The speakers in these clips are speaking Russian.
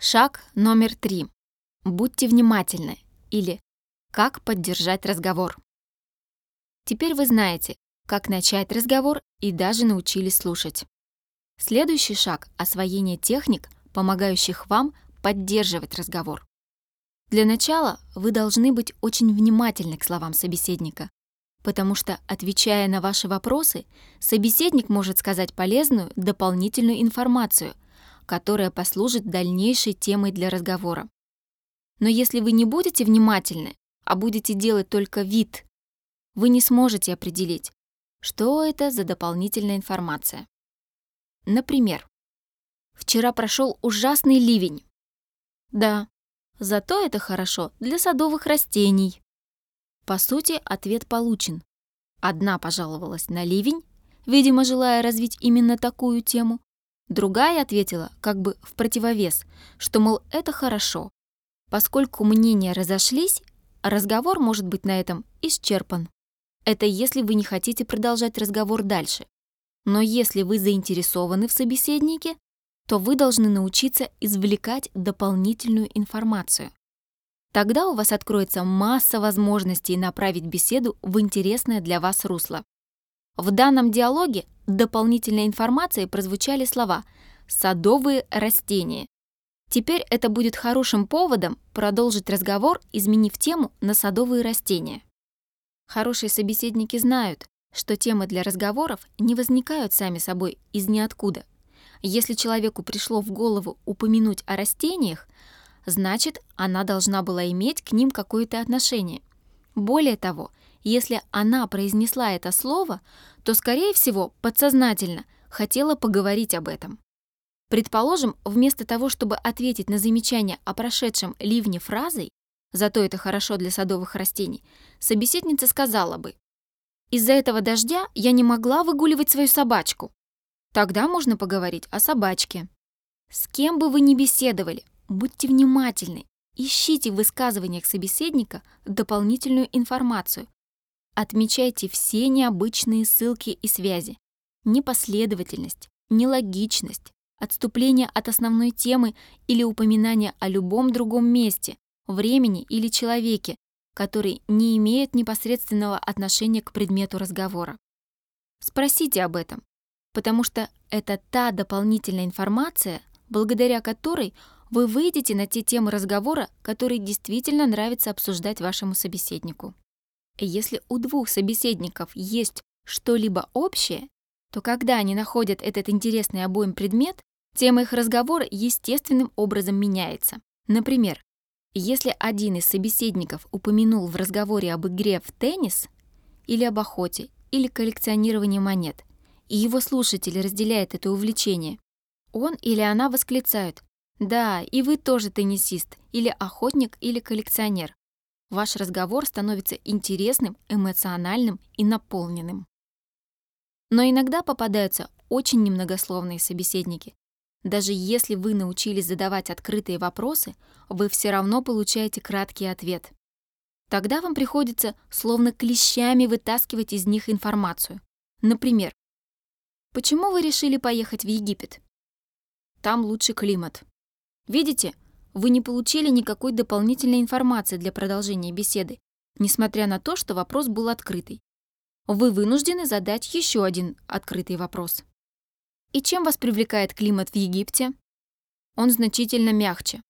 Шаг номер три. Будьте внимательны или как поддержать разговор. Теперь вы знаете, как начать разговор и даже научились слушать. Следующий шаг – освоение техник, помогающих вам поддерживать разговор. Для начала вы должны быть очень внимательны к словам собеседника, потому что, отвечая на ваши вопросы, собеседник может сказать полезную дополнительную информацию – которая послужит дальнейшей темой для разговора. Но если вы не будете внимательны, а будете делать только вид, вы не сможете определить, что это за дополнительная информация. Например, «Вчера прошел ужасный ливень». Да, зато это хорошо для садовых растений. По сути, ответ получен. Одна пожаловалась на ливень, видимо, желая развить именно такую тему, Другая ответила как бы в противовес, что, мол, это хорошо. Поскольку мнения разошлись, разговор может быть на этом исчерпан. Это если вы не хотите продолжать разговор дальше. Но если вы заинтересованы в собеседнике, то вы должны научиться извлекать дополнительную информацию. Тогда у вас откроется масса возможностей направить беседу в интересное для вас русло. В данном диалоге дополнительной информацией прозвучали слова «садовые растения». Теперь это будет хорошим поводом продолжить разговор, изменив тему на садовые растения. Хорошие собеседники знают, что темы для разговоров не возникают сами собой из ниоткуда. Если человеку пришло в голову упомянуть о растениях, значит, она должна была иметь к ним какое-то отношение. Более того, если она произнесла это слово, то, скорее всего, подсознательно хотела поговорить об этом. Предположим, вместо того, чтобы ответить на замечание о прошедшем ливне фразой «зато это хорошо для садовых растений», собеседница сказала бы «из-за этого дождя я не могла выгуливать свою собачку». Тогда можно поговорить о собачке. С кем бы вы ни беседовали, будьте внимательны, ищите в высказываниях собеседника дополнительную информацию, Отмечайте все необычные ссылки и связи. Непоследовательность, нелогичность, отступление от основной темы или упоминание о любом другом месте, времени или человеке, который не имеет непосредственного отношения к предмету разговора. Спросите об этом, потому что это та дополнительная информация, благодаря которой вы выйдете на те темы разговора, которые действительно нравится обсуждать вашему собеседнику. Если у двух собеседников есть что-либо общее, то когда они находят этот интересный обоим предмет, тема их разговора естественным образом меняется. Например, если один из собеседников упомянул в разговоре об игре в теннис или об охоте или коллекционировании монет, и его слушатель разделяет это увлечение, он или она восклицают «Да, и вы тоже теннисист, или охотник, или коллекционер ваш разговор становится интересным, эмоциональным и наполненным. Но иногда попадаются очень немногословные собеседники. Даже если вы научились задавать открытые вопросы, вы все равно получаете краткий ответ. Тогда вам приходится словно клещами вытаскивать из них информацию. Например, почему вы решили поехать в Египет? Там лучший климат. Видите, вы не получили никакой дополнительной информации для продолжения беседы, несмотря на то, что вопрос был открытый. Вы вынуждены задать еще один открытый вопрос. И чем вас привлекает климат в Египте? Он значительно мягче.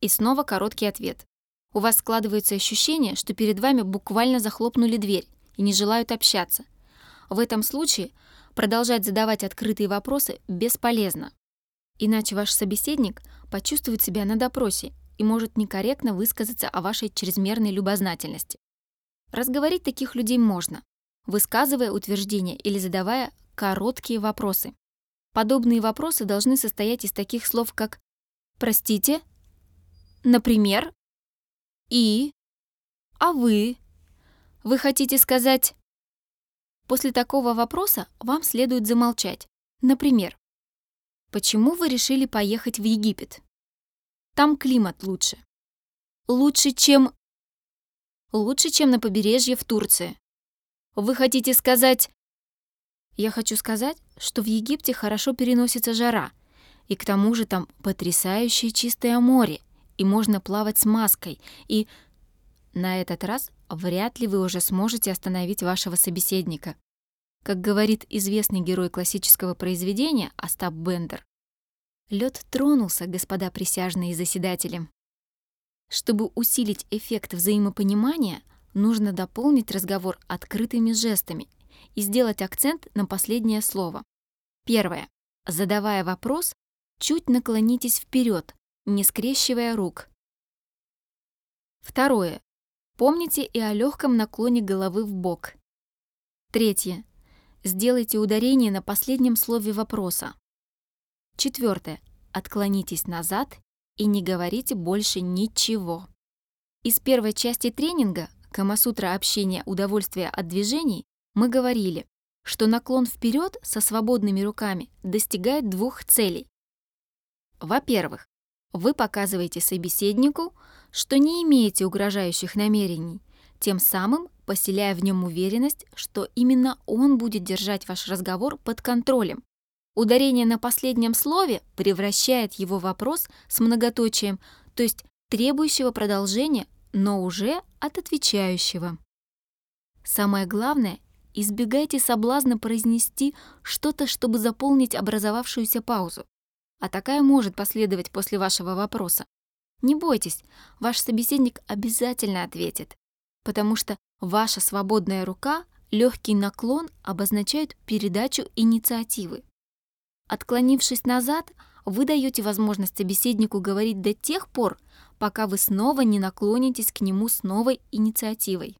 И снова короткий ответ. У вас складывается ощущение, что перед вами буквально захлопнули дверь и не желают общаться. В этом случае продолжать задавать открытые вопросы бесполезно. Иначе ваш собеседник почувствует себя на допросе и может некорректно высказаться о вашей чрезмерной любознательности. Разговорить таких людей можно, высказывая утверждения или задавая короткие вопросы. Подобные вопросы должны состоять из таких слов, как «простите», «например», «и», «а вы», «вы хотите сказать...» После такого вопроса вам следует замолчать. Например, Почему вы решили поехать в Египет? Там климат лучше. Лучше, чем... Лучше, чем на побережье в Турции. Вы хотите сказать... Я хочу сказать, что в Египте хорошо переносится жара, И к тому же там потрясающее чистое море, и можно плавать с маской, и... На этот раз вряд ли вы уже сможете остановить вашего собеседника. Как говорит известный герой классического произведения Остап Бендер, лед тронулся, господа присяжные заседатели. Чтобы усилить эффект взаимопонимания, нужно дополнить разговор открытыми жестами и сделать акцент на последнее слово. Первое. Задавая вопрос, чуть наклонитесь вперед, не скрещивая рук. Второе. Помните и о легком наклоне головы в бок. Третье. Сделайте ударение на последнем слове вопроса. Четвертое. Отклонитесь назад и не говорите больше ничего. Из первой части тренинга Камасутра общения удовольствия от движений мы говорили, что наклон вперед со свободными руками достигает двух целей. Во-первых, вы показываете собеседнику, что не имеете угрожающих намерений, тем самым поселяя в нем уверенность, что именно он будет держать ваш разговор под контролем. Ударение на последнем слове превращает его вопрос с многоточием, то есть требующего продолжения, но уже от отвечающего. Самое главное, избегайте соблазна произнести что-то, чтобы заполнить образовавшуюся паузу. А такая может последовать после вашего вопроса. Не бойтесь, ваш собеседник обязательно ответит, потому что ваша свободная рука, легкий наклон обозначают передачу инициативы. Отклонившись назад, вы даете возможность собеседнику говорить до тех пор, пока вы снова не наклонитесь к нему с новой инициативой.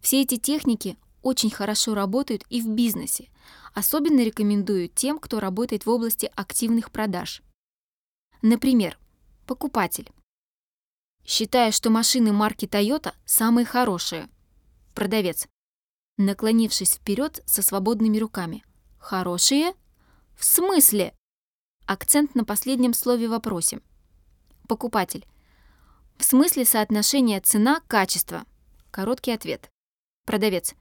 Все эти техники очень хорошо работают и в бизнесе. Особенно рекомендую тем, кто работает в области активных продаж. Например, Покупатель. Считая, что машины марки Toyota самые хорошие. Продавец. Наклонившись вперед со свободными руками. Хорошие? В смысле? Акцент на последнем слове вопросе. Покупатель. В смысле соотношения цена-качество. Короткий ответ. Продавец.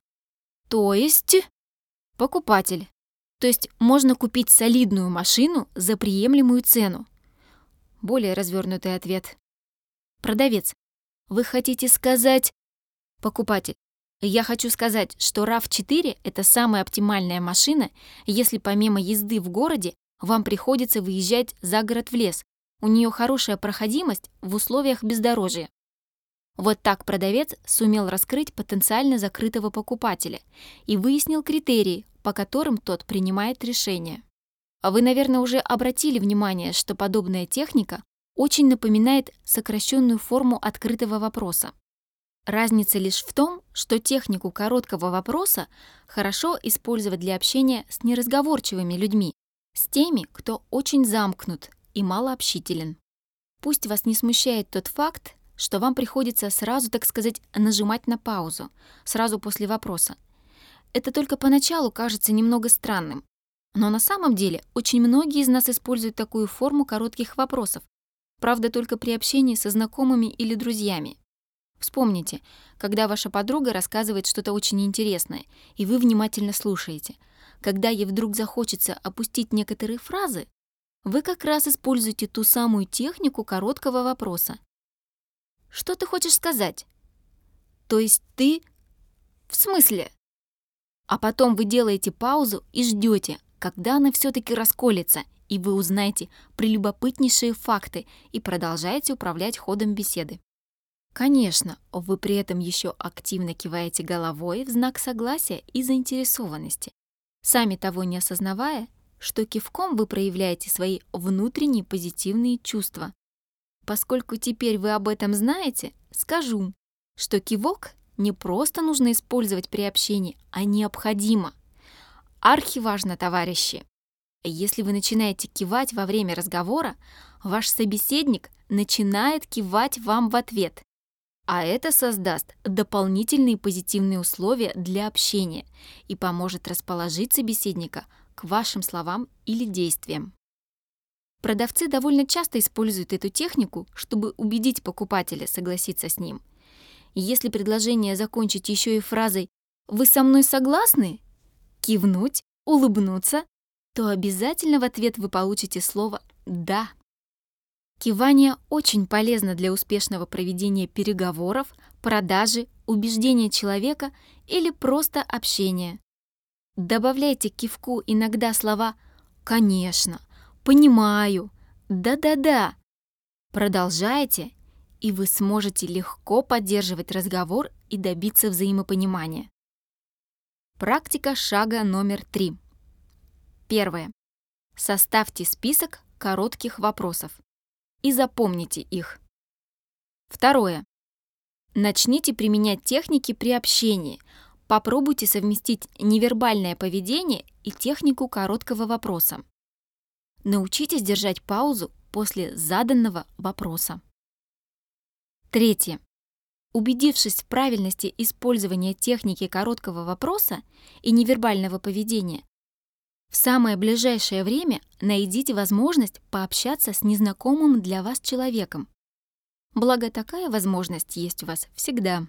То есть? Покупатель. То есть можно купить солидную машину за приемлемую цену. Более развернутый ответ. Продавец. Вы хотите сказать... Покупатель. Я хочу сказать, что RAV4 — это самая оптимальная машина, если помимо езды в городе вам приходится выезжать за город в лес. У нее хорошая проходимость в условиях бездорожья. Вот так продавец сумел раскрыть потенциально закрытого покупателя и выяснил критерии, по которым тот принимает решение. А вы, наверное, уже обратили внимание, что подобная техника очень напоминает сокращенную форму открытого вопроса. Разница лишь в том, что технику короткого вопроса хорошо использовать для общения с неразговорчивыми людьми, с теми, кто очень замкнут и малообщителен. Пусть вас не смущает тот факт, что вам приходится сразу, так сказать, нажимать на паузу, сразу после вопроса. Это только поначалу кажется немного странным, но на самом деле очень многие из нас используют такую форму коротких вопросов, правда только при общении со знакомыми или друзьями. Вспомните, когда ваша подруга рассказывает что-то очень интересное, и вы внимательно слушаете. Когда ей вдруг захочется опустить некоторые фразы, вы как раз используете ту самую технику короткого вопроса. «Что ты хочешь сказать?» «То есть ты...» «В смысле?» А потом вы делаете паузу и ждете, когда она все-таки расколется, и вы узнаете прелюбопытнейшие факты и продолжаете управлять ходом беседы. Конечно, вы при этом еще активно киваете головой в знак согласия и заинтересованности, сами того не осознавая, что кивком вы проявляете свои внутренние позитивные чувства. Поскольку теперь вы об этом знаете, скажу, что кивок не просто нужно использовать при общении, а необходимо. Архиважно, товарищи. Если вы начинаете кивать во время разговора, ваш собеседник начинает кивать вам в ответ. А это создаст дополнительные позитивные условия для общения и поможет расположить собеседника к вашим словам или действиям. Продавцы довольно часто используют эту технику, чтобы убедить покупателя согласиться с ним. если предложение закончить еще и фразой «Вы со мной согласны?» Кивнуть, улыбнуться, то обязательно в ответ вы получите слово «да». Кивание очень полезно для успешного проведения переговоров, продажи, убеждения человека или просто общения. Добавляйте к кивку иногда слова «конечно», «понимаю», «да-да-да». Продолжайте, и вы сможете легко поддерживать разговор и добиться взаимопонимания. Практика шага номер три. Первое. Составьте список коротких вопросов и запомните их. Второе. Начните применять техники при общении. Попробуйте совместить невербальное поведение и технику короткого вопроса. Научитесь держать паузу после заданного вопроса. Третье. Убедившись в правильности использования техники короткого вопроса и невербального поведения, в самое ближайшее время найдите возможность пообщаться с незнакомым для вас человеком. Благо такая возможность есть у вас всегда.